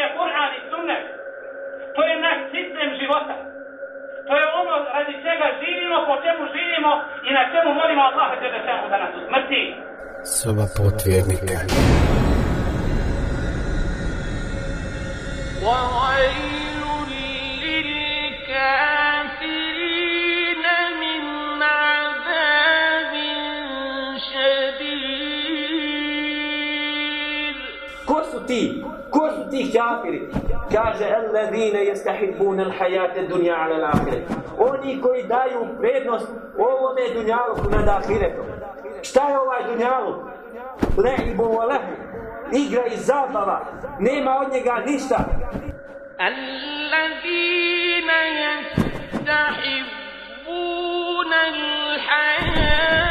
je Kur'an i Sunnet. To je naš sistem života. To je ono radi čega živimo, po čemu živimo i na čemu molimo Allaha Đelešanu da nas usmrti. Soba potvjernika. وويل للكافرين من عذاب شديد Ko su ti? su ti kafiri? Kaže, alladine jestahibuna l'hajate dunja ala l'ahiret. Oni koji daju prednost ovome dunjaluku nad ahiretom. Šta je ovaj dunjaluk? Le'ibu wa lehu. Igra i zabava. Nema od njega ništa. Alladine jestahibuna l'hajate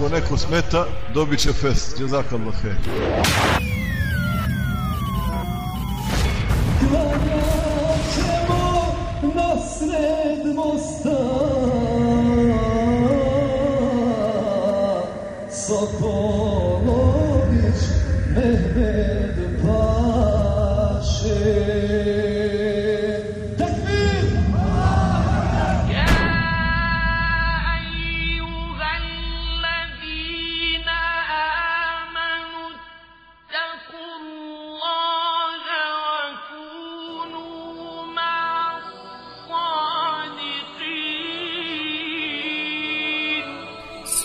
ako neko smeta, dobit će fest. Jazakallah khair.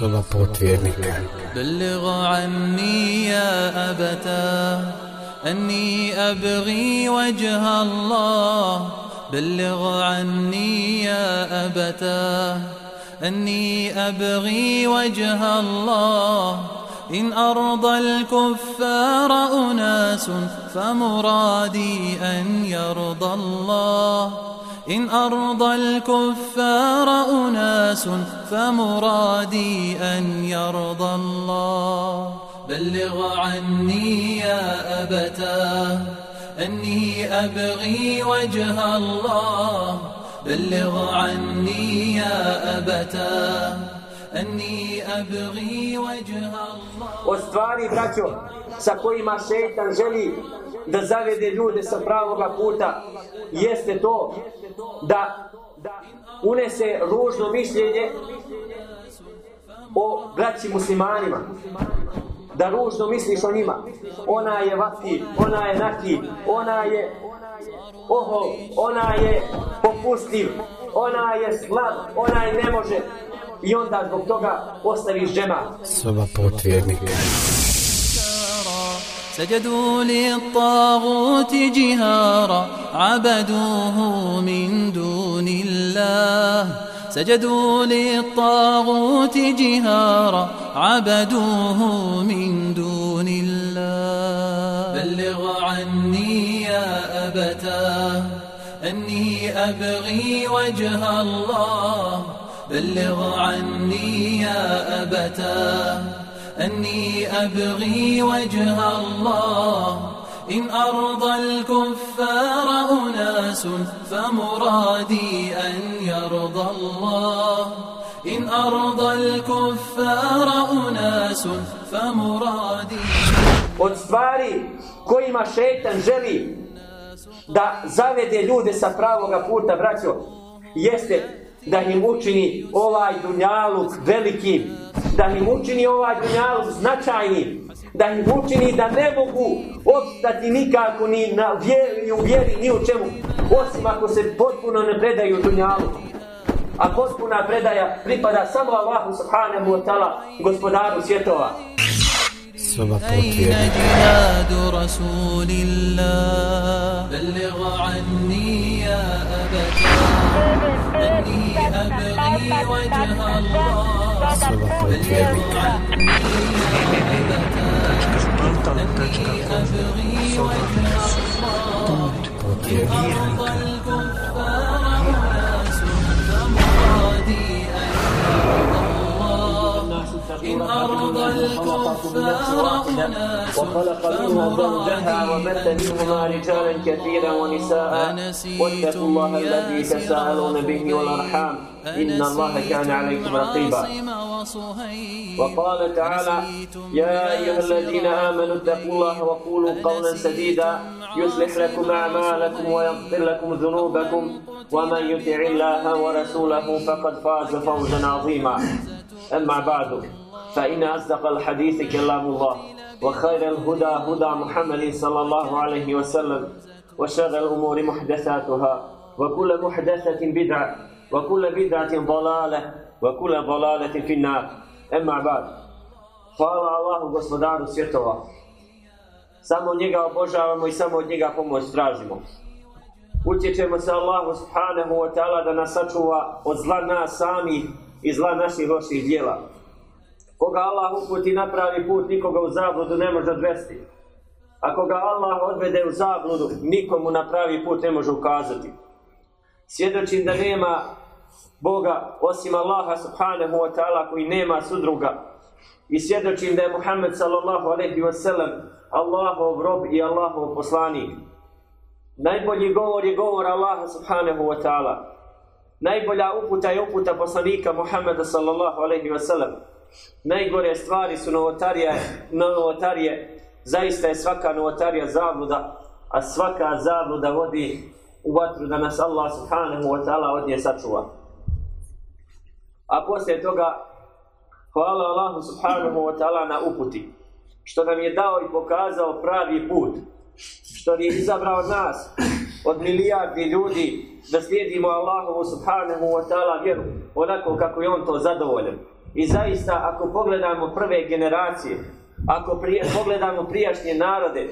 Soba potvjernika. بلغ عني يا أبتاه أني أبغي وجه الله. بلغ عني يا أبتاه أني أبغي وجه الله. إن أرضى الكفار أناس فمرادي أن يرضى الله. إن أرضى الكفار أناس فمرادي أن يرضى الله. بلغ عني يا أبتاه أني أبغي وجه الله. بلغ عني يا أبتاه أني أبغي وجه الله. Od stvari, braćo, sa kojima šeitan želi da zavede ljude sa pravoga puta, jeste to da unese ružno mišljenje o braći muslimanima. Da ružno misliš o njima. Ona je vati, ona je naki, ona je oho, ona je popustljiv, ona je slab, ona je ne može. I onda zbog toga ostaviš džema. Soba potvjernika. سجدوا للطاغوت جهارا عبدوه من دون الله سجدوا للطاغوت جهارا عبدوه من دون الله بلغ عني يا أبتاه أني أبغي وجه الله بلغ عني يا أبتاه أني أبغي وجه الله. إن أرضى الكفار أناس فمرادي أن يرضى الله. إن أرضى الكفار أناس فمرادي Od stvari kojima šeitan želi da zavede ljude sa pravoga puta, braćo, jeste da im učini ovaj dunjaluk velikim, da im učini ovaj dunjaluk značajnim, da ih učini da ne mogu opstati nikako ni na vjeri, ni u vjeri, ni u čemu, osim ako se potpuno ne predaju dunjalu. A potpuna predaja pripada samo Allahu subhanahu wa ta'ala, gospodaru svjetova. Soba أبتاه أني أن أرض الكفار أناس وخلق منها زوجها وبث منهما رجالا كثيرا ونساء واتقوا الله الذي تساءلون به والأرحام. إن الله كان عليكم رقيبا. وقال تعالى يا أيها الذين آمنوا اتقوا الله وقولوا قولا سديدا. يصلح لكم أعمالكم ويغفر لكم ذنوبكم. ومن يطع الله ورسوله فقد فاز فوزا عظيما. أما بعد. فإن أصدق الحديث كلام الله وخير الهدى هدى محمد صلى الله عليه وسلم وشر الأمور محدثاتها وكل محدثة بدعة وكل بدعة ضلالة وكل ضلالة في النار أما بعد فعلى الله господар سيطوة Samo od njega obožavamo i samo od njega pomoć tražimo. Utječemo se Allahu subhanahu wa ta'ala da nas sačuva od zla nas samih i zla naših loših djela. Koga Allah uputi napravi put, nikoga u zabludu ne može odvesti. Ako ga Allah odvede u zabludu, nikomu na pravi put ne može ukazati. Svjedočim da nema Boga osim Allaha subhanahu wa ta'ala koji nema sudruga. I svjedočim da je Muhammed sallallahu alaihi wa sallam Allahov rob i Allahov poslanik. Najbolji govor je govor Allaha subhanahu wa ta'ala. Najbolja uputa je uputa poslanika Muhammeda sallallahu alaihi wa sallam. Najgore stvari su novotarije, novotarije. Zaista je svaka novotarija zabluda, a svaka zabluda vodi u vatru da nas Allah subhanahu wa ta'ala od nje sačuva. A poslije toga, hvala Allahu subhanahu wa ta'ala na uputi, što nam je dao i pokazao pravi put, što je izabrao nas od milijardi ljudi da slijedimo Allahovu subhanahu wa ta'ala vjeru onako kako je on to zadovoljan. I zaista ako pogledamo prve generacije, ako prije, pogledamo prijašnje narode,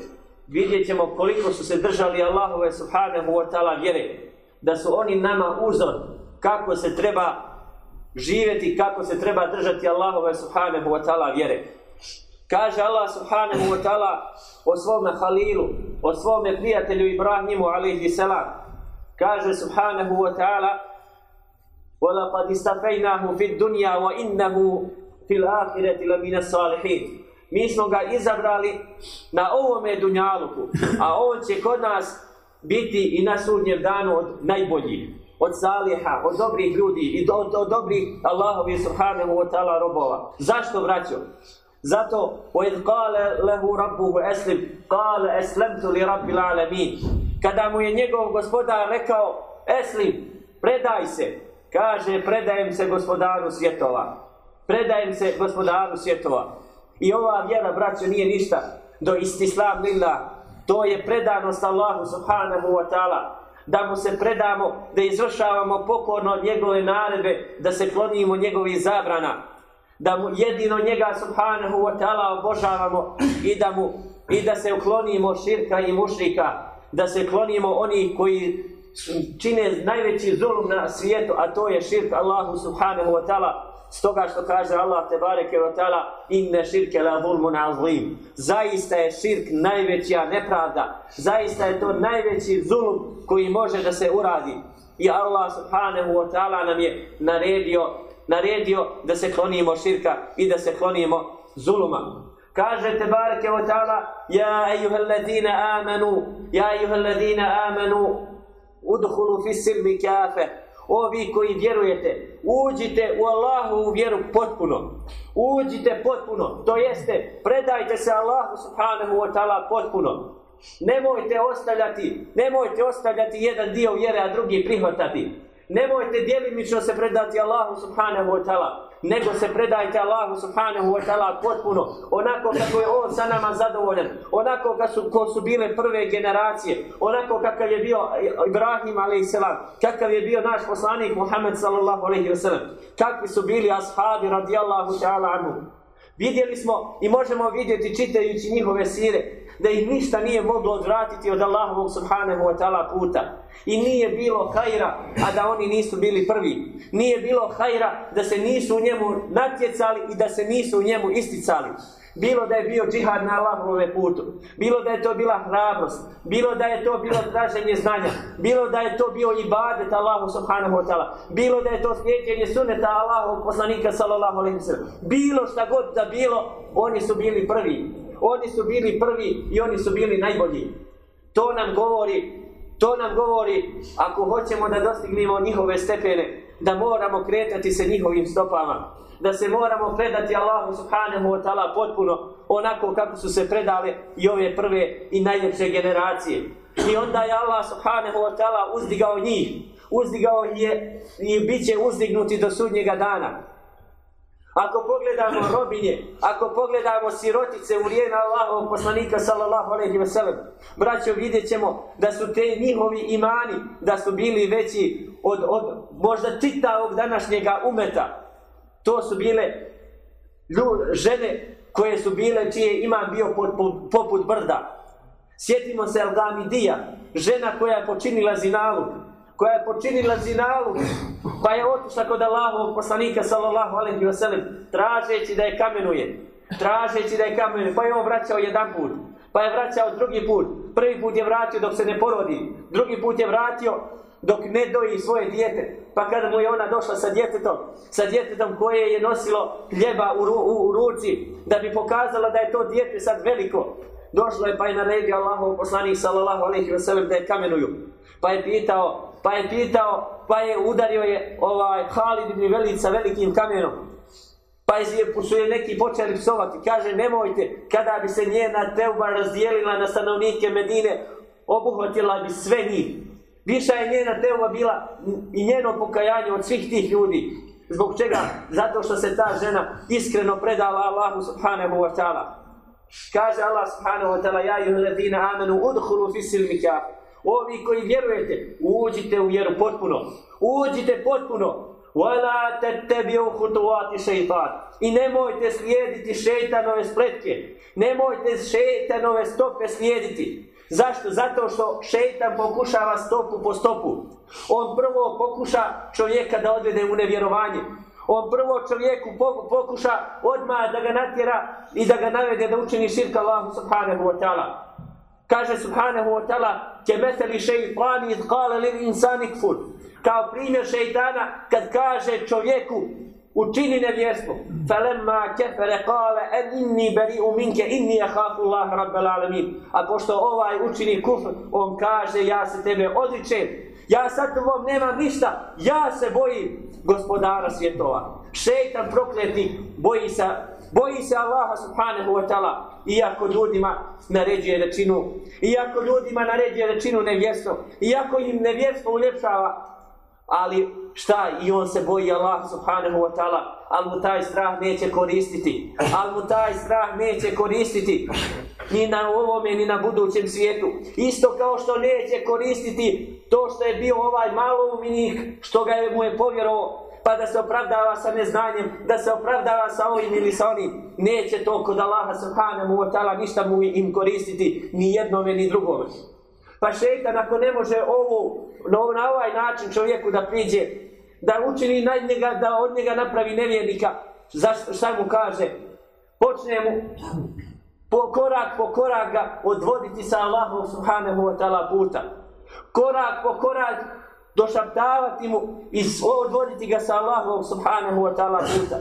vidjet ćemo koliko su se držali Allahove subhanahu wa ta'ala vjere. Da su oni nama uzor kako se treba živjeti, kako se treba držati Allahove subhanahu wa ta'ala vjere. Kaže Allah subhanahu wa ta'ala o svome Halilu, o svome prijatelju Ibrahimu alaihi salam. Kaže subhanahu wa ta'ala وَلَقَدْ إِسْتَفَيْنَاهُ فِي الدُّنْيَا وَإِنَّهُ فِي الْآخِرَةِ لَمِنَ الصَّالِحِينَ Mi smo ga izabrali na ovome dunjaluku, a on će kod nas biti i na sudnjem danu od najboljih, od saliha, od dobrih ljudi i od, od dobrih Allahovi subhanahu wa ta'ala robova. Zašto vraćao? Zato وَإِذْ قَالَ لَهُ رَبُّهُ أَسْلِمْ قَالَ أَسْلَمْتُ لِرَبِّ الْعَالَمِينَ Kada mu je njegov gospodar rekao Eslim, predaj se, kaže predajem se gospodaru svjetova. Predajem se gospodaru svjetova. I ova vjera, braćo, nije ništa do istislam lillah. To je predanost Allahu subhanahu wa ta'ala. Da mu se predamo, da izvršavamo pokorno njegove naredbe, da se klonimo njegovih zabrana. Da mu jedino njega subhanahu wa ta'ala obožavamo i da mu i da se uklonimo širka i mušrika, da se klonimo onih koji čine najveći zulum na svijetu, a to je širk Allahu subhanahu wa ta'ala, stoga što kaže Allah te bareke wa ta'ala inne širke la zulmun azim. Zaista je širk najveća nepravda. Zaista je to najveći zulum koji može da se uradi. I Allah subhanahu wa ta'ala nam je naredio, naredio da se klonimo širka i da se klonimo zuluma. Kaže te bareke wa ta'ala ja ejuhalladzina amanu ja ejuhalladzina amanu udhulu fi silmi kafe. O vi koji vjerujete, uđite u Allahu u vjeru potpuno. Uđite potpuno, to jeste, predajte se Allahu subhanahu wa ta'ala potpuno. Nemojte ostavljati, nemojte ostavljati jedan dio vjere, a drugi prihvatati. Nemojte djelimično se predati Allahu subhanahu wa ta'ala, nego se predajte Allahu subhanahu wa ta'ala potpuno, onako kako je On sa nama zadovoljan, onako kako su, ko su bile prve generacije, onako kakav je bio Ibrahim a.s., kakav je bio naš poslanik Muhammed sallallahu alaihi wa sallam, kakvi su bili ashabi radijallahu ta'ala anhu. Vidjeli smo i možemo vidjeti čitajući njihove sire da ih ništa nije moglo odvratiti od Allahovog subhanahu wa ta'ala puta. I nije bilo hajra, a da oni nisu bili prvi. Nije bilo hajra da se nisu u njemu natjecali i da se nisu u njemu isticali. Bilo da je bio džihad na Allahovome putu, bilo da je to bila hrabrost, bilo da je to bilo traženje znanja, bilo da je to bio ibadet Allahu subhanahu wa ta'ala, bilo da je to slijedjenje suneta Allahovog poslanika sallallahu alaihi. Bilo šta god da bilo, oni su bili prvi. Oni su bili prvi i oni su bili najbolji. To nam govori, to nam govori ako hoćemo da dostignemo njihove stepene, da moramo kretati se njihovim stopama da se moramo predati Allahu subhanahu wa ta'ala potpuno onako kako su se predale i ove prve i najljepše generacije. I onda je Allah subhanahu wa ta'ala uzdigao njih, uzdigao je i bit će uzdignuti do sudnjega dana. Ako pogledamo robinje, ako pogledamo sirotice u vrijeme Allahovog poslanika sallallahu alaihi wa sallam, braćo vidjet ćemo da su te njihovi imani, da su bili veći od, od možda čitavog današnjega umeta. To su bile žene koje su bile, čije imam bio poput brda. Sjetimo se Al-Gamidija, žena koja je počinila zinalu, koja je počinila zinalu, pa je otišla kod Allahovog poslanika sallallahu alaihi wa sallam, tražeći da je kamenuje, tražeći da je kamenuje, pa je on vraćao jedan put, pa je vraćao drugi put, prvi put je vratio dok se ne porodi, drugi put je vratio dok ne doji svoje dijete, pa kada mu je ona došla sa djetetom, sa djetetom koje je nosilo hljeba u, ru, u, u ruci, da bi pokazala da je to dijete sad veliko, došlo je pa je naredio Allahov poslanik sallallahu alejhi ve sellem da je kamenuju. Pa je pitao, pa je pitao, pa je udario je ovaj Halid ibn Velid sa velikim kamenom. Pa su je neki počeli psovati. Kaže, nemojte, kada bi se njena teuba razdijelila na stanovnike Medine, obuhvatila bi sve njih. Viša je njena teuba bila i njeno pokajanje od svih tih ljudi. Zbog čega? Zato što se ta žena iskreno predala Allahu subhanahu wa ta'ala. Kaže Allah subhanahu wa ta'ala Ja juhu ladina amenu udhulu fi silmika Ovi koji vjerujete Uđite u vjeru potpuno Uđite potpuno Wala tattabi'u khutuwati shaytan. I nemojte slijediti šejtanove spletke. Nemojte šejtanove stope slijediti. Zašto? Zato što šejtan pokušava stopu po stopu. On prvo pokuša čovjeka da odvede u nevjerovanje. On prvo čovjeku pokuša odmah da ga natjera i da ga navede da učini širka Allahu subhanahu wa ta'ala. Kaže subhanahu wa ta'ala ke meteli šeitani iz kale li insani kfur. Kao primjer šeitana kad kaže čovjeku učini nevjerstvo. Falemma kefere kale en inni beri u minke inni ahafu Allah rabbel alamin. A pošto ovaj učini kufr, on kaže ja se tebe odričem. Ja sad tobom nemam ništa, ja se bojim gospodara svjetova. Šeitan prokletnik boji se, boji se Allaha subhanahu wa ta'ala, iako ljudima naređuje da činu, iako ljudima naređuje da činu nevjerstvo, iako im nevjerstvo uljepšava, ali šta, i on se boji Allah subhanahu wa ta'ala, ali mu taj strah neće koristiti, ali mu taj strah neće koristiti ni na ovome, ni na budućem svijetu. Isto kao što neće koristiti to što je bio ovaj malouminik, što ga je mu je povjerovao, pa da se opravdava sa neznanjem, da se opravdava sa ovim ili sa onim. Neće to kod Allaha subhanahu wa ta'ala ništa mu im koristiti, ni jednome ni drugome. Pa šeitan ako ne može ovo, na ovaj način čovjeku da priđe, da učini na njega, da od njega napravi nevjernika, zašto, šta mu kaže? Počne mu po korak po korak ga odvoditi sa Allahom subhanahu wa ta'ala puta. Korak po korak došaptavati mu i odvoditi ga sa Allahom subhanahu wa ta'ala puta.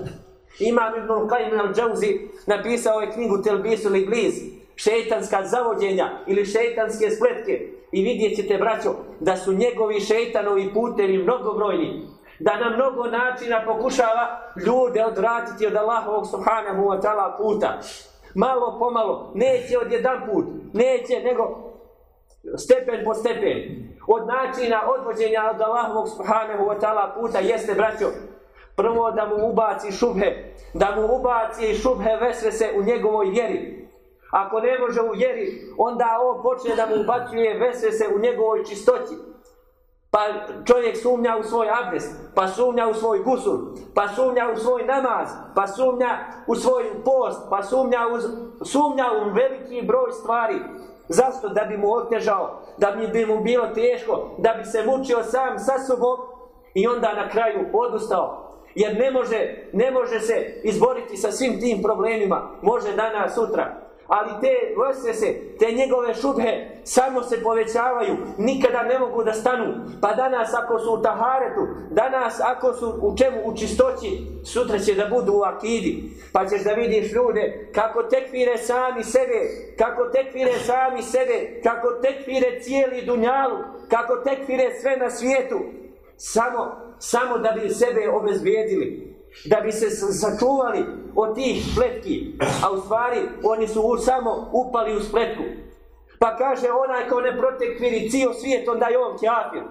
Imam Ibn Qayyim al-Jawzi napisao je knjigu Telbisul Iblis, šeitanska zavođenja ili šeitanske spletke i vidjet ćete, braćo, da su njegovi šeitanovi putevi mnogobrojni, da na mnogo načina pokušava ljude odvratiti od Allahovog subhanahu wa ta'ala puta. Malo po malo, neće od jedan put, neće nego stepen po stepen. Od načina odvođenja od Allahovog subhanahu wa ta'ala puta jeste, braćo, prvo da mu ubaci šubhe, da mu ubaci šubhe vesvese u njegovoj vjeri. Ako ne može u vjeri, onda on počne da mu ubacuje vesvese u njegovoj čistoći. Pa čovjek sumnja u svoj abdest, pa sumnja u svoj gusul, pa sumnja u svoj namaz, pa sumnja u svoj post, pa sumnja u, sumnja u veliki broj stvari. Zašto? Da bi mu otežao, da bi, mu bilo teško, da bi se mučio sam sa sobom i onda na kraju odustao. Jer ne može, ne može se izboriti sa svim tim problemima. Može danas, sutra. Ali te vesvese, te njegove šubhe samo se povećavaju, nikada ne mogu da stanu. Pa danas ako su u taharetu, danas ako su u čemu u čistoći, sutra će da budu u akidi. Pa ćeš da vidiš ljude kako tekvire sami sebe, kako tekvire sami sebe, kako tekvire cijeli dunjalu, kako tekvire sve na svijetu. Samo, samo da bi sebe obezbijedili da bi se sačuvali od tih spletki, a u stvari oni su samo upali u spletku. Pa kaže onaj ko ne protekviri cijel svijet, onda je on kjafir.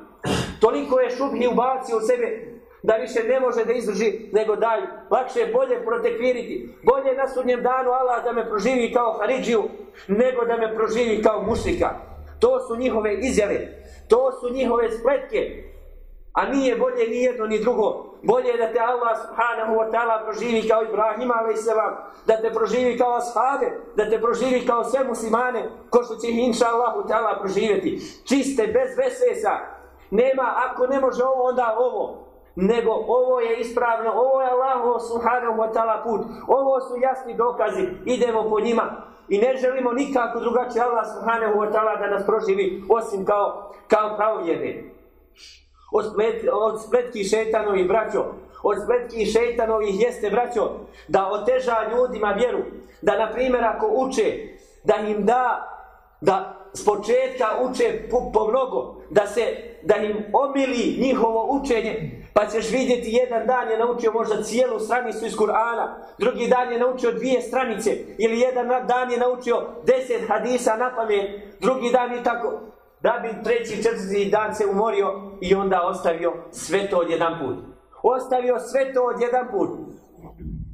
Toliko je šubni ubacio u sebe da više ne može da izdrži, nego daj, lakše je bolje protekviriti. Bolje na sudnjem danu Allah da me proživi kao Haridžiju, nego da me proživi kao mušika. To su njihove izjave, to su njihove spletke, a nije bolje ni jedno ni drugo. Bolje je da te Allah subhanahu wa ta'ala proživi kao Ibrahima a.s. Da te proživi kao ashave, da te proživi kao sve muslimane, ko što će inša Allahu ta'ala proživjeti. Čiste, bez vesesa. Nema, ako ne može ovo, onda ovo. Nego ovo je ispravno, ovo je Allahu subhanahu wa ta'ala put. Ovo su jasni dokazi, idemo po njima. I ne želimo nikako drugačije Allah subhanahu wa ta'ala da nas proživi, osim kao, kao pravovjerne od, splet, od spletki šetanovih braćo, od spletki šetanovih jeste braćo, da oteža ljudima vjeru, da na primjer ako uče, da im da, da s početka uče po, po mnogo, da se, da im omili njihovo učenje, pa ćeš vidjeti jedan dan je naučio možda cijelu stranicu iz Kur'ana, drugi dan je naučio dvije stranice, ili jedan dan je naučio deset hadisa na pamet, drugi dan je tako da bi treći, četvrti dan se umorio i onda ostavio sve to odjedan put. Ostavio sve to odjedan put.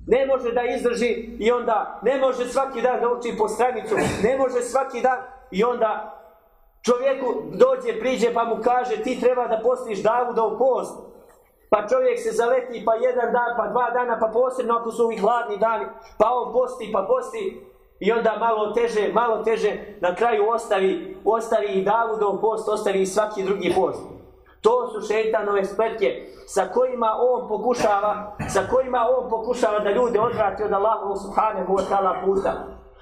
Ne može da izdrži i onda ne može svaki dan da uči po stranicu, ne može svaki dan i onda čovjeku dođe, priđe pa mu kaže ti treba da postiš Davuda u post. Pa čovjek se zaleti pa jedan dan, pa dva dana, pa posebno ako su ovi hladni dani, pa on posti, pa posti, i onda malo teže, malo teže, na kraju ostavi, ostavi i Davudov post, ostavi i svaki drugi post. To su šeitanove spletke sa kojima on pokušava, sa kojima on pokušava da ljude odvrati od Allahovu subhanahu wa ta'ala puta.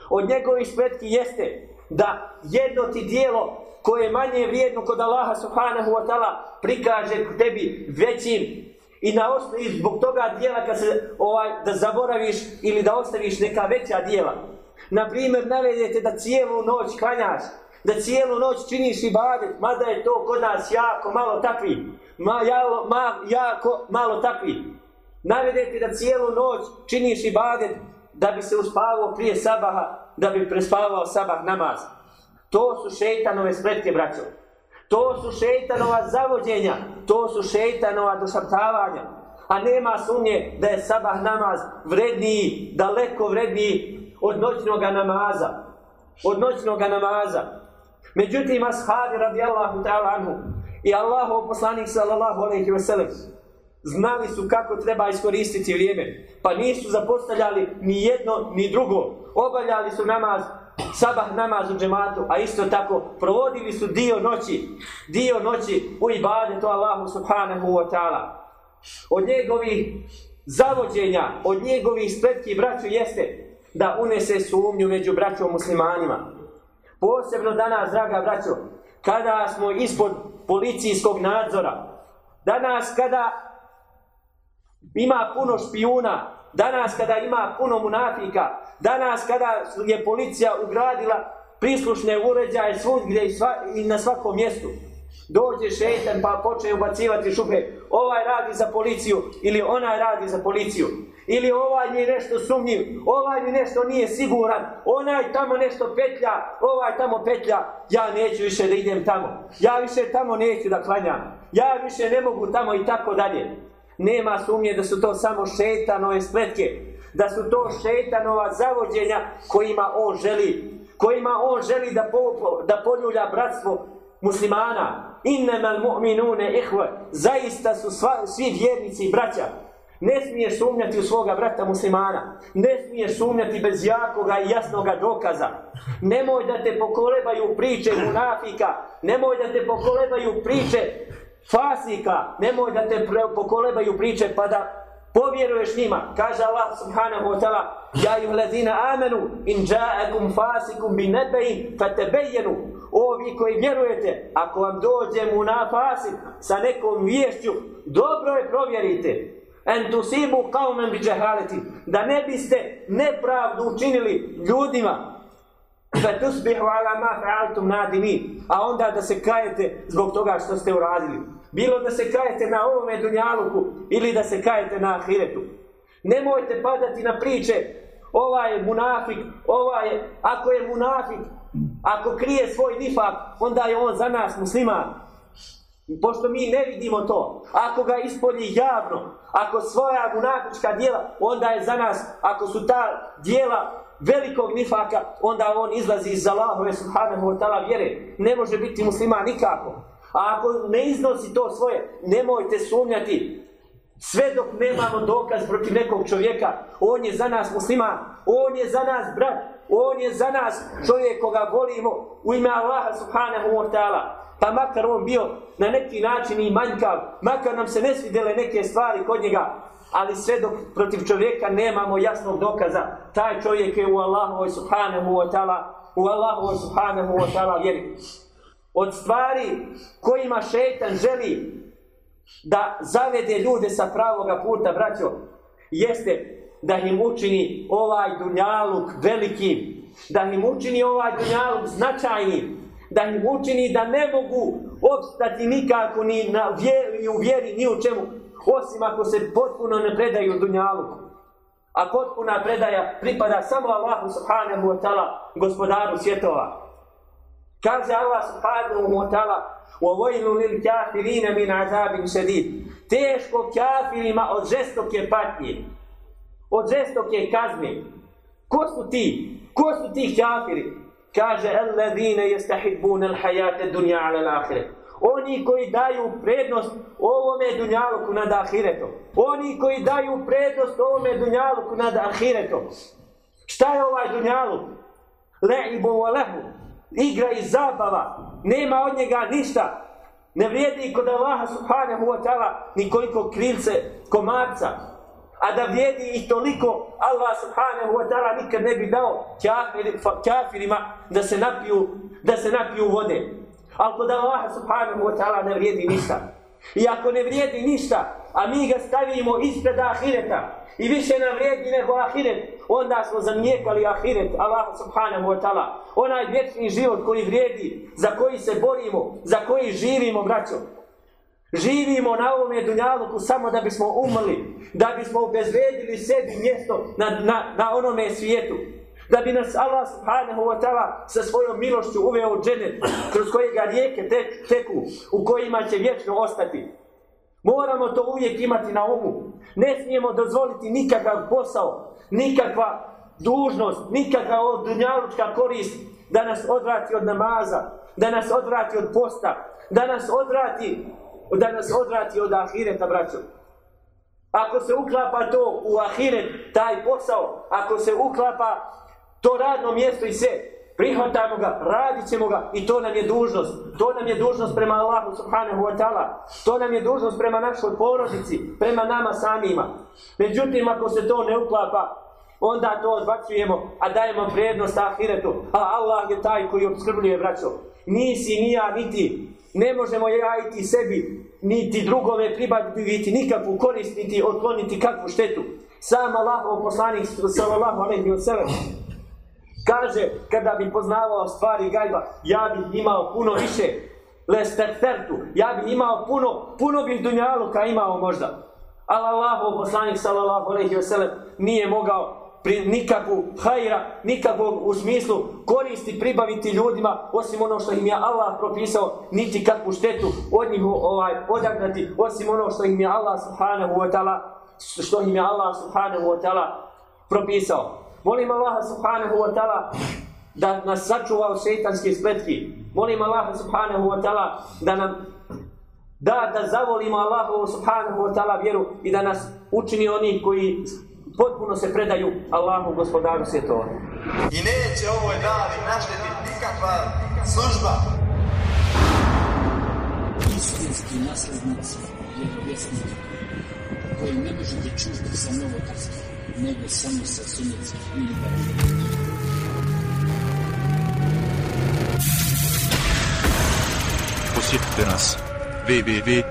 Od njegovih spletki jeste da jedno ti dijelo koje je manje vrijedno kod Allaha subhanahu wa ta'ala prikaže tebi većim i na osnovi zbog toga dijela kad se ovaj da zaboraviš ili da ostaviš neka veća dijela. Na primjer, navedete da cijelu noć klanjaš, da cijelu noć činiš i badet, mada je to kod nas jako malo takvi, ma, jalo, ma, jako malo takvi. Navedete da cijelu noć činiš i da bi se uspavao prije sabaha, da bi prespavao sabah namaz. To su šeitanove spletke, braćo. To su šeitanova zavođenja, to su šeitanova došaptavanja. A nema sumnje da je sabah namaz vredniji, daleko vredniji od noćnog namaza. Od noćnog namaza. Međutim, ashabi radijallahu ta'ala anhu i Allahov poslanik sallallahu alaihi wa sallam znali su kako treba iskoristiti vrijeme. Pa nisu zapostavljali ni jedno ni drugo. Obavljali su namaz, sabah namaz u džematu, a isto tako provodili su dio noći, dio noći u ibadetu Allahu subhanahu wa ta'ala. Od njegovih zavođenja, od njegovih spletki braću jeste da unese sumnju među braćom muslimanima. Posebno danas, draga braćo, kada smo ispod policijskog nadzora, danas kada ima puno špijuna, danas kada ima puno munafika, danas kada je policija ugradila prislušne uređaje svugdje i, na svakom mjestu, Dođe šeitan pa počne ubacivati šupe. Ovaj radi za policiju ili onaj radi za policiju. Ili ovaj mi nešto sumnjiv, ovaj mi nešto nije siguran, onaj tamo nešto petlja, ovaj tamo petlja, ja neću više da idem tamo, ja više tamo neću da klanjam, ja više ne mogu tamo i tako dalje. Nema sumnje da su to samo šetanove spletke, da su to šetanova zavođenja kojima on želi, kojima on želi da, po, da poljulja bratstvo muslimana. Innemal mu'minune ihve, zaista su sva, svi vjernici i braća. Ne smiješ sumnjati u svoga brata muslimana. Ne smiješ sumnjati bez jakoga i jasnoga dokaza. Nemoj da te pokolebaju priče munafika. Nemoj da te pokolebaju priče fasika. Nemoj da te pokolebaju priče pa da povjeruješ njima. Kaže Allah subhanahu wa ta'ala Ja ju ladina amenu in ja'akum fasikum bi nebein fatebejenu Ovi koji vjerujete, ako vam dođe munafasik sa nekom vješću, dobro je provjerite. En tusibu qauman bi jahalati. Da ne biste nepravdu učinili ljudima. Fa tusbihu ala ma fa'altum nadimin. A onda da se kajete zbog toga što ste uradili bilo da se kajete na ovome dunjaluku ili da se kajete na ahiretu nemojte padati na priče ovaj je munafik ovaj je, ako je munafik ako krije svoj nifak onda je on za nas musliman Pošto mi ne vidimo to, ako ga ispolji javno, ako svoja munafička dijela, onda je za nas, ako su ta dijela velikog nifaka, onda on izlazi iz Allahove subhanahu wa ta'ala vjere. Ne može biti muslima nikako. A ako ne iznosi to svoje, nemojte sumnjati. Sve dok nemamo dokaz protiv nekog čovjeka, on je za nas musliman, on je za nas brat, on je za nas čovjek koga volimo u ime Allaha subhanahu wa ta'ala pa makar on bio na neki način i manjkav, makar nam se ne svidjele neke stvari kod njega, ali sve dok protiv čovjeka nemamo jasnog dokaza, taj čovjek je u Allahovoj subhanahu wa ta'ala, u Allahovoj subhanahu wa ta'ala vjeri. Od stvari kojima šetan želi da zavede ljude sa pravoga puta, braćo, jeste da im učini ovaj dunjaluk velikim, da im učini ovaj dunjaluk značajnim, da im učini da ne mogu opstati nikako ni, na vjeri, ni u vjeri, ni u čemu, osim ako se potpuno ne predaju dunjaluku. A potpuna predaja pripada samo Allahu subhanahu wa ta'ala, gospodaru svjetova. Kaže Allah subhanahu wa ta'ala, وَوَيْلُ لِلْكَافِرِينَ مِنْ عَذَابٍ شَدِيدٍ Teško kafirima od žestoke patnje, od žestoke kazne. Ko su ti? Ko su ti kafiri? Kaže, الَّذِينَ يَسْتَحِبُّونَ الْحَيَاةَ الدُّنْيَا عَلَى الْآخِرَةِ Oni koji daju prednost ovome dunjaluku nad ahiretom. Oni koji daju prednost ovome dunjaluku nad ahiretom. Šta je ovaj dunjaluk? Le'ibu wa lehu. Igra i zabava. Nema od njega ništa. Ne vrijedi kod Allaha subhanahu wa ta'ala nikoliko krilce komarca a da vrijedi ih toliko Allah subhanahu wa ta'ala nikad ne bi dao kafir, kafirima da se napiju da se napiju vode ali kod Allah subhanahu wa ta'ala ne vrijedi ništa i ako ne vrijedi ništa a mi ga stavimo ispred ahireta i više nam vrijedi nego ahiret onda smo zanijekali ahiret Allah subhanahu wa ta'ala onaj vječni život koji vrijedi za koji se borimo za koji živimo braćo Živimo na ovome dunjaluku samo da bismo umrli, da bismo obezvedili sebi mjesto na, na, na onome svijetu. Da bi nas Allah subhanahu wa ta'ala sa svojom milošću uveo u dženet, kroz kojega rijeke tek, teku, u kojima će vječno ostati. Moramo to uvijek imati na umu. Ne smijemo dozvoliti nikakav posao, nikakva dužnost, nikakva dunjalučka korist da nas odvrati od namaza, da nas odvrati od posta, da nas odvrati da nas odvrati od ahireta, braćo. Ako se uklapa to u ahiret, taj posao, ako se uklapa to radno mjesto i sve, prihvatamo ga, radit ćemo ga i to nam je dužnost. To nam je dužnost prema Allahu subhanahu wa ta'ala. To nam je dužnost prema našoj porodici, prema nama samima. Međutim, ako se to ne uklapa, onda to odbacujemo, a dajemo prednost ahiretu. A Allah je taj koji obskrbljuje, braćo. Nisi, ni ja, niti ne možemo jajiti sebi, niti drugome pribaviti nikakvu korist, niti otkloniti kakvu štetu. Sam Allahov poslanik, sallallahu alaihi wa sallam, kaže, kada bi poznavao stvari gajba, ja bih imao puno više lestektertu, ja bi imao puno, puno bih dunjaluka imao možda. Ali Allahov poslanik sallallahu alejhi ve nije mogao pri nikakvu hajra, nikakvog u smislu koristi pribaviti ljudima osim ono što im je Allah propisao, niti kakvu štetu od njih ovaj, odagnati, osim ono što im je Allah subhanahu wa ta'ala što im je Allah subhanahu wa ta'ala propisao. Molim Allaha subhanahu wa ta'ala da nas sačuva od šeitanskih spletki. Molim Allaha subhanahu wa ta'ala da nam da, da zavolimo Allahu subhanahu wa ta'ala vjeru i da nas učini oni koji potpuno se predaju Allahu gospodaru svjetova. I neće ovoj dali naštetiti nikakva služba. Istinski naslednici vjerovjesnika koji ne možete čuti sa novotarskih, nego samo sa sunnetskih ili Posjetite nas www.palta.com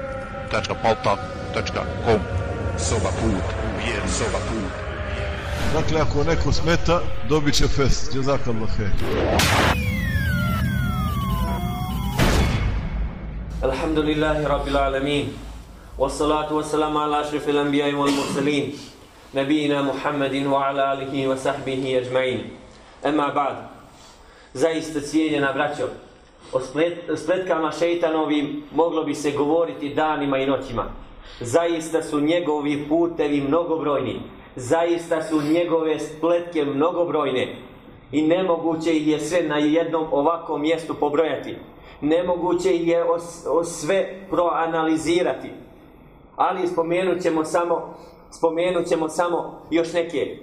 Soba put, vjer soba put. Dakle, ako neko smeta, dobit će fest. Khair. الحمد لله رب العالمين والصلاة والسلام على أشرف الأنبياء والمرسلين نبينا محمد وعلى آله وصحبه أجمعين أما بعد zaista cijenjena braćo o splet, spletkama šeitanovim moglo bi se govoriti danima i noćima zaista su njegovi putevi mnogobrojni zaista su njegove spletke mnogobrojne i nemoguće ih je sve na jednom ovakvom mjestu pobrojati nemoguće ih je os, os sve proanalizirati ali spomenut ćemo samo spomenut ćemo samo još neke.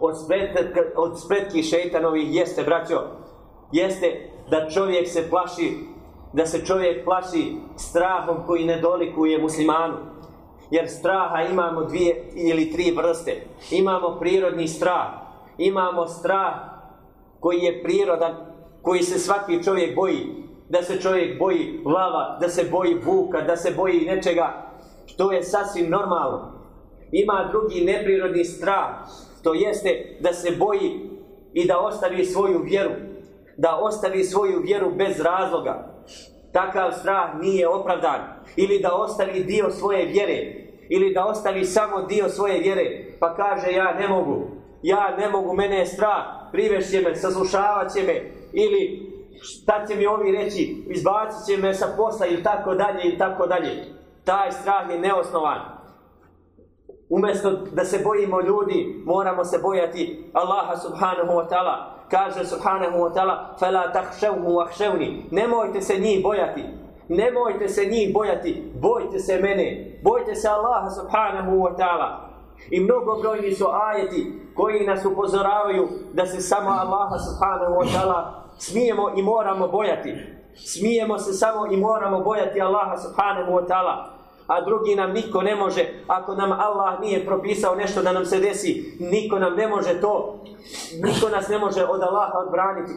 Od, splet, od spletki šeitanovih jeste braćo jeste da čovjek se plaši da se čovjek plaši strahom koji ne dolikuje muslimanu. Jer straha imamo dvije ili tri vrste. Imamo prirodni strah imamo strah koji je prirodan koji se svaki čovjek boji. Da se čovjek boji lava, da se boji vuka, da se boji nečega što je sasvim normalno. Ima drugi neprirodni strah, to jeste da se boji i da ostavi svoju vjeru, da ostavi svoju vjeru bez razloga. Takav strah nije opravdan. Ili da ostavi dio svoje vjere, ili da ostavi samo dio svoje vjere, pa kaže ja ne mogu, ja ne mogu, mene je strah, privešće me, saslušavat će me, ili šta će mi ovi reći, izbacit će me sa posla ili tako dalje ili tako dalje. Taj strah je neosnovan. Umjesto da se bojimo ljudi, moramo se bojati Allaha subhanahu wa ta'ala. Kaže subhanahu wa ta'ala, فَلَا تَخْشَوْهُ وَحْشَوْنِ Nemojte se njih bojati. Nemojte se njih bojati. Bojte se mene. Bojte se Allaha subhanahu wa ta'ala. I mnogobrojni su ajeti koji nas upozoravaju da se samo Allaha subhanahu wa ta'ala smijemo i moramo bojati. Smijemo se samo i moramo bojati Allaha subhanahu wa ta'ala. A drugi nam niko ne može, ako nam Allah nije propisao nešto da nam se desi, niko nam ne može to, niko nas ne može od Allaha odbraniti.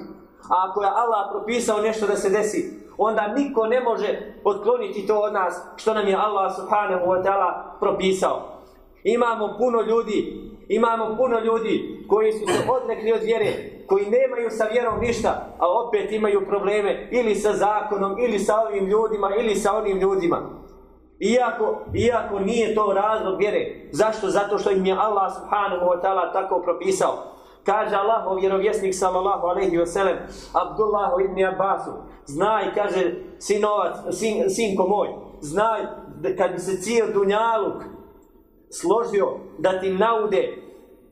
A ako je Allah propisao nešto da se desi, onda niko ne može otkloniti to od nas što nam je Allah subhanahu wa ta'ala propisao. Imamo puno ljudi, imamo puno ljudi koji su se odrekli od vjere, koji nemaju sa vjerom ništa, a opet imaju probleme ili sa zakonom, ili sa ovim ljudima, ili sa onim ljudima. Iako, iako nije to razlog vjere. Zašto? Zato što im je Allah subhanahu wa ta'ala tako propisao. Kaže Allah, o vjerovjesnik sallallahu alaihi wa sallam, Abdullahu ibn Abbasu, znaj, kaže sinovac, sin, sinko moj, znaj kad bi se cijel dunjaluk složio da ti naude,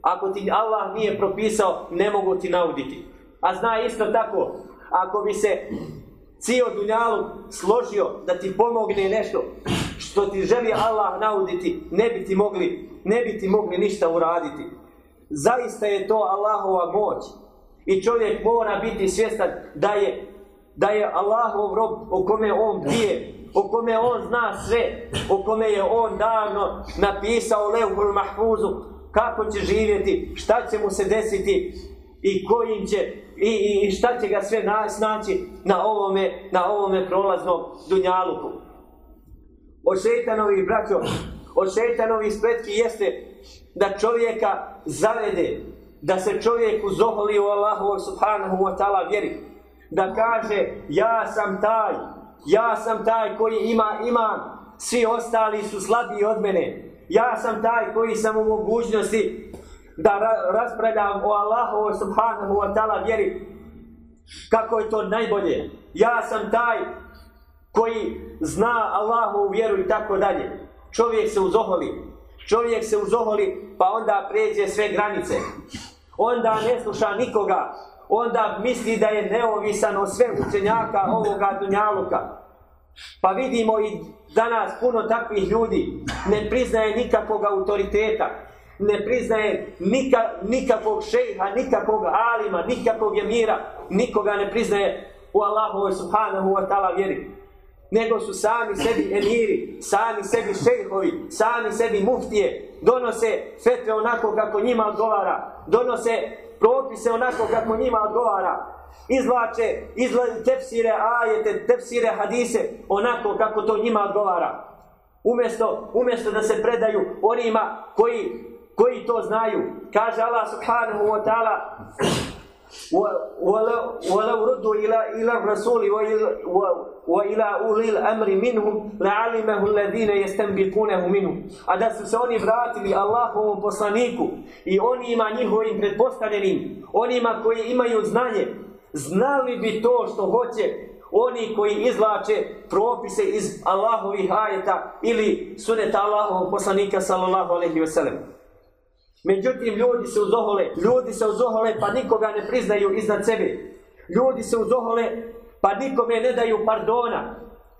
ako ti Allah nije propisao, ne mogu ti nauditi. A zna isto tako, ako bi se cijel dunjaluk složio da ti pomogne nešto što ti želi Allah nauditi, ne bi ti mogli, ne bi ti mogli ništa uraditi. Zaista je to Allahova moć. I čovjek mora biti svjestan da je da je Allahov rob o kome on bije, o kome on zna sve, o kome je on davno napisao levhul mahfuzu, kako će živjeti, šta će mu se desiti i kojim će i, i šta će ga sve na, snaći na ovome, na ovome prolaznom dunjaluku. Od šeitanovih braćo, od šeitanovih spletki jeste da čovjeka zavede, da se čovjeku zoholi u Allahu subhanahu wa ta'ala vjeri, da kaže ja sam taj Ja sam taj koji ima iman, svi ostali su slabiji od mene. Ja sam taj koji sam u mogućnosti da ra o Allahu subhanahu wa ta'ala vjeri kako je to najbolje. Ja sam taj koji zna Allahu vjeru i tako dalje. Čovjek se uzoholi. Čovjek se uzoholi pa onda pređe sve granice. Onda ne sluša nikoga. Onda misli da je neovisan od sve učenjaka ovoga dunjaluka. Pa vidimo i danas puno takvih ljudi ne priznaje nikakvog autoriteta, ne priznaje nika, nikakvog šejha, nikakvog alima, nikakvog emira, nikoga ne priznaje u Allahovoj subhanahu wa ta'ala vjeri. Nego su sami sebi emiri, sami sebi šejhovi, sami sebi muftije, donose fetve onako kako njima odgovara, donose propise onako kako njima odgovara, izvlače, izvlače tefsire ajete, tefsire hadise onako kako to njima odgovara. Umjesto, umjesto da se predaju onima koji, koji to znaju. Kaže Allah subhanahu wa ta'ala وَلَوْ رُدُّوا إِلَى الرَّسُولِ وَإِلَى أُولِي الْأَمْرِ مِنْهُمْ لَعَلِمَهُ الَّذِينَ يَسْتَنْبِقُونَهُ مِنْهُمْ A da su se oni vratili Allahovom poslaniku i onima njihovim pretpostavljenim, onima koji imaju znanje, znali bi to što hoće oni koji izlače propise iz Allahovih ajeta ili suneta Allahovog poslanika sallallahu alaihi wa sallam. Međutim, ljudi se uzohole, ljudi se uzohole pa nikoga ne priznaju iznad sebe. Ljudi se uzohole pa nikome ne daju pardona.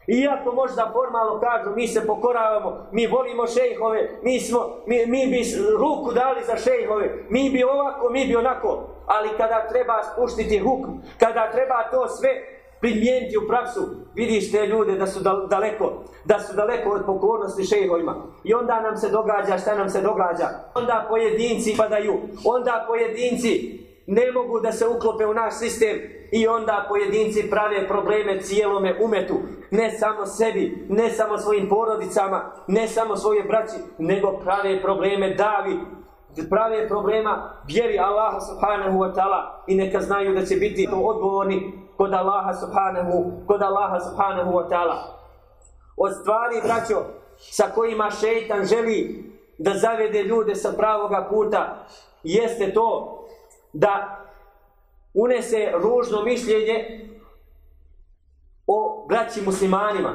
Iako možda formalno kažu, mi se pokoravamo, mi volimo šejhove, mi, smo, mi, mi bi ruku dali za šejhove, mi bi ovako, mi bi onako. Ali kada treba spuštiti hukm, kada treba to sve primijeniti u praksu, vidiš te ljude da su daleko, da su daleko od pokornosti šejhovima. I onda nam se događa šta nam se događa. Onda pojedinci padaju, onda pojedinci ne mogu da se uklope u naš sistem i onda pojedinci prave probleme cijelome umetu. Ne samo sebi, ne samo svojim porodicama, ne samo svoje braći, nego prave probleme davi, prave problema vjeri Allaha subhanahu wa ta'ala i neka znaju da će biti odgovorni kod Allaha subhanahu, kod Allaha subhanahu wa ta'ala. Od stvari, braćo, sa kojima šeitan želi da zavede ljude sa pravoga puta, jeste to da unese ružno mišljenje o braći muslimanima.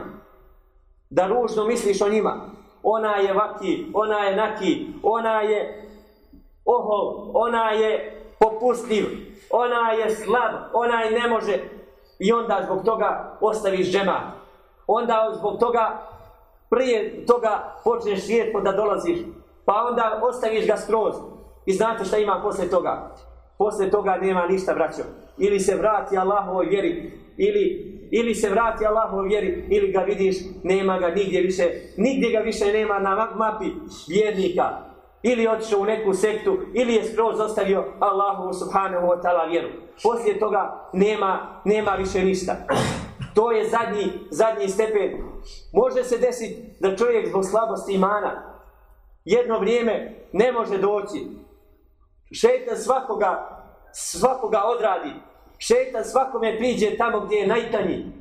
Da ružno misliš o njima. Ona je vaki, ona je naki, ona je ohol, ona je popustljiv, ona je slab, ona je ne može. I onda zbog toga ostaviš džemat. Onda zbog toga prije toga počneš svijetko da dolaziš. Pa onda ostaviš ga skroz. I znate šta ima posle toga? Posle toga nema ništa, braćo. Ili se vrati Allahovoj vjeri, ili, ili se vrati Allahovoj vjeri, ili ga vidiš, nema ga nigdje više, nigdje ga više nema na mapi vjernika. Ili otišao u neku sektu, ili je skroz ostavio Allahu subhanahu wa ta'ala vjeru. Poslije toga nema, nema više ništa. To je zadnji, zadnji stepen. Može se desiti da čovjek zbog slabosti imana jedno vrijeme ne može doći. Šeitan svakoga, svakoga odradi. Šeitan svakome priđe tamo gdje je najtanji.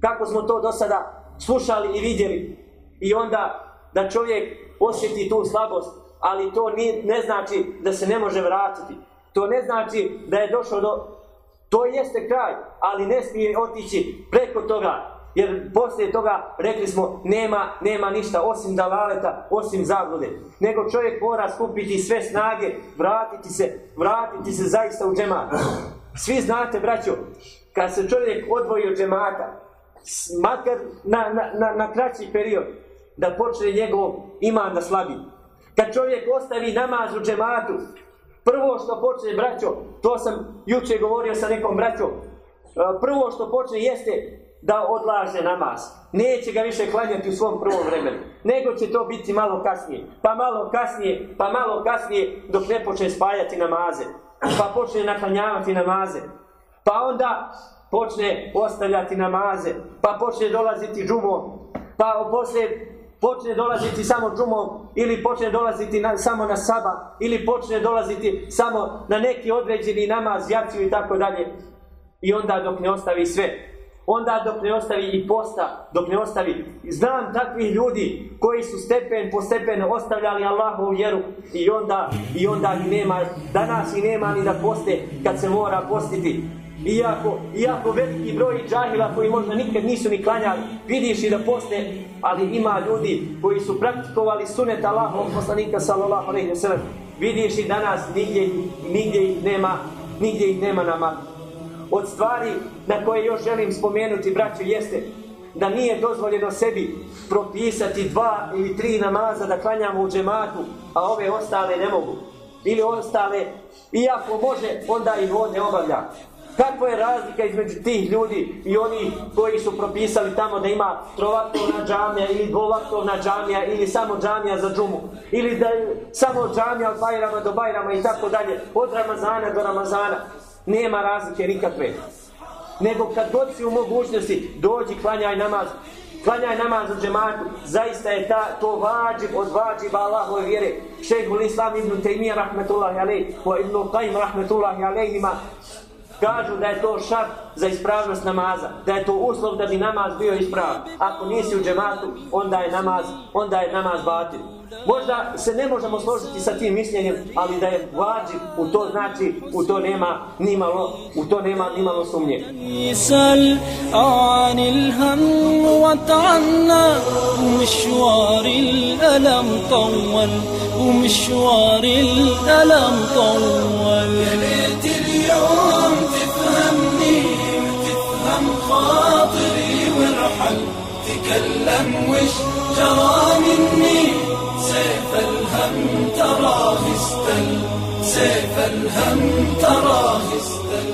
Kako smo to do sada slušali i vidjeli. I onda da čovjek osjeti tu slabost ali to ne znači da se ne može vratiti. To ne znači da je došlo do... To jeste kraj, ali ne smije otići preko toga. Jer poslije toga rekli smo nema, nema ništa osim dalaleta, osim zablude. Nego čovjek mora skupiti sve snage, vratiti se, vratiti se zaista u džemat. Svi znate, braćo, kad se čovjek odvoji od džemata, makar na, na, na, na kraći period, da počne njegov iman da slabi. Kad čovjek ostavi namaz u džematu, prvo što počne, braćo, to sam juče govorio sa nekom braćom, e, prvo što počne jeste da odlaže namaz. Neće ga više klanjati u svom prvom vremenu, nego će to biti malo kasnije, pa malo kasnije, pa malo kasnije, dok ne počne spajati namaze, pa počne naklanjavati namaze, pa onda počne ostavljati namaze, pa počne dolaziti džumom, pa poslije počne dolaziti samo džumom ili počne dolaziti na, samo na saba ili počne dolaziti samo na neki određeni namaz, jaciju i tako dalje. I onda dok ne ostavi sve, onda dok ne ostavi i posta, dok ne ostavi. Znam takvih ljudi koji su stepen po stepen ostavljali Allahovu vjeru i onda, i onda nema, danas i nema ni da poste kad se mora postiti. Iako, iako veliki broj džahila koji možda nikad nisu ni klanjali, vidiš i da poste, ali ima ljudi koji su praktikovali sunet Allahovog poslanika sallallahu alejhi ve sellem. Vidiš i danas nigdje, nigdje ih nema, nigdje ih nema nama. Od stvari na koje još želim spomenuti, braću, jeste da nije dozvoljeno sebi propisati dva ili tri namaza da klanjamo u džematu, a ove ostale ne mogu. Ili ostale, iako može, onda ih on ne obavlja. Kakva je razlika između tih ljudi i oni koji su propisali tamo da ima trovaktovna džamija ili dvovaktovna džamija ili samo džamija za džumu? Ili da je samo džamija od Bajrama do Bajrama i tako dalje od Ramazana do Ramazana. Nema razlike nikakve. Nego kad god si u mogućnosti dođi klanjaj namaz. Klanjaj namaz u džematu. Zaista je ta, to vađib od vađiba Allahove vjere. Šehhul islam ibn Taymiyyah rahmetullahi alejhi wa ibn Qayyim rahmetullahi alejhima Kažu da je to šart za ispravnost namaza, da je to uslov da bi namaz bio ispravan. Ako nisi u džematu, onda je namaz, onda je namaz batil. Možda se ne možemo složiti sa tim mišljenjem, ali da je vađib, u to znači, u to nema nimalo, u to nema nimalo sumnje. يسأل عن الهم وتعنى ومشوار الألم طول ومشوار الألم طول يا ليت اليوم تفهمني وتفهم خاطري وارحل تكلم وش جرى مني سيف الهم تراه استل سيف الهم تراه استل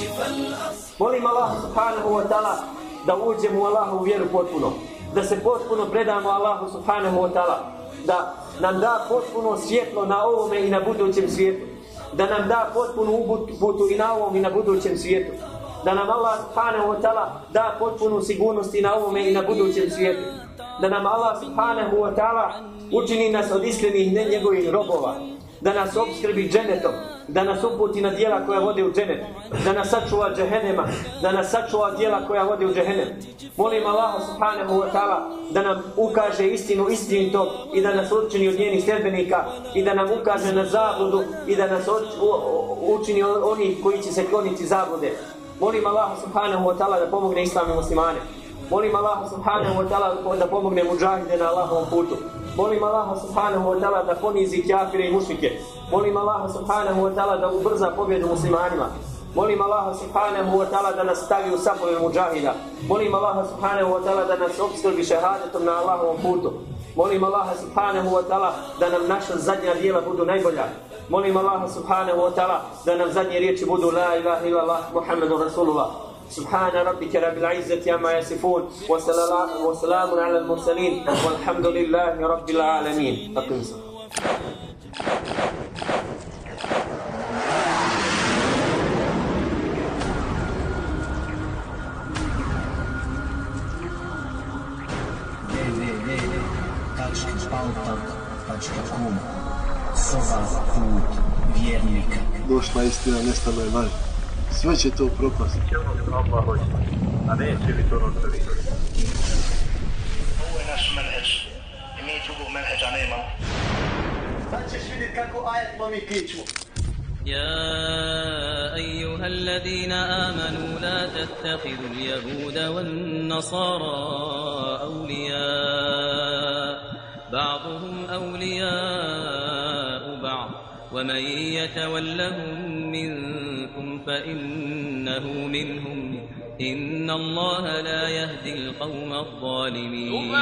جفا Molim Allah subhanahu wa ta'ala da uđemo u Allahu vjeru potpuno. Da se potpuno predamo Allahu subhanahu wa ta'ala. Da nam da potpuno svjetlo na ovome i na budućem svijetu. Da nam da potpunu uputu i na ovom i na budućem svijetu. Da nam Allah subhanahu wa ta'ala da potpunu sigurnost i na ovome i na budućem svijetu. Da nam Allah subhanahu wa ta'ala učini nas od iskrenih njegovih robova. Da nas obskrbi dženetom, da nas uputi na dijela koja vode u dženet, da nas sačuva džehennema, da nas sačuva dijela koja vode u džehennem. Molim Allaha subhanahu wa ta'ala da nam ukaže istinu istinito i da nas učini od njenih sljedbenika i da nam ukaže na zabludu i da nas učini onih koji će se kloniti zablude. Molim Allaha subhanahu wa ta'ala da pomogne islam i muslimane. Molim Allaha subhanahu wa ta'ala da pomogne muđahide na Allahovom putu. Molim Allaha subhanahu wa ta'ala da ponizi kjafire i mušnike. Molim Allaha subhanahu wa ta'ala da ubrza pobjedu muslimanima. Molim Allaha subhanahu wa ta'ala da nas stavi u sapovi muđahida. Molim Allaha subhanahu wa ta'ala da nas obskrbi šehadetom na Allahovom putu. Molim Allaha subhanahu wa ta'ala da nam naša zadnja dijela budu najbolja. Molim Allaha subhanahu wa ta'ala da nam zadnje riječi budu La ilaha illallah Muhammedun Rasulullah. سبحان ربك رب العزة عما يصفون وسلام على المرسلين والحمد لله رب العالمين أقم www.pautak.com Soba put vjernika Došla istina, nestalo je laž. Sve će to propasti. Allah hoće, a neće li to vi Ovo je naš menheđ. I mi drugog menheđa nemamo. Sad ćeš vidjeti kako ajet lomi kičmu. يا أيها الذين آمنوا لا تتخذوا اليهود والنصارى أولياء بعضهم أولياء ومن يتولهم منكم فإنه منهم إن الله لا يهدي القوم الظالمين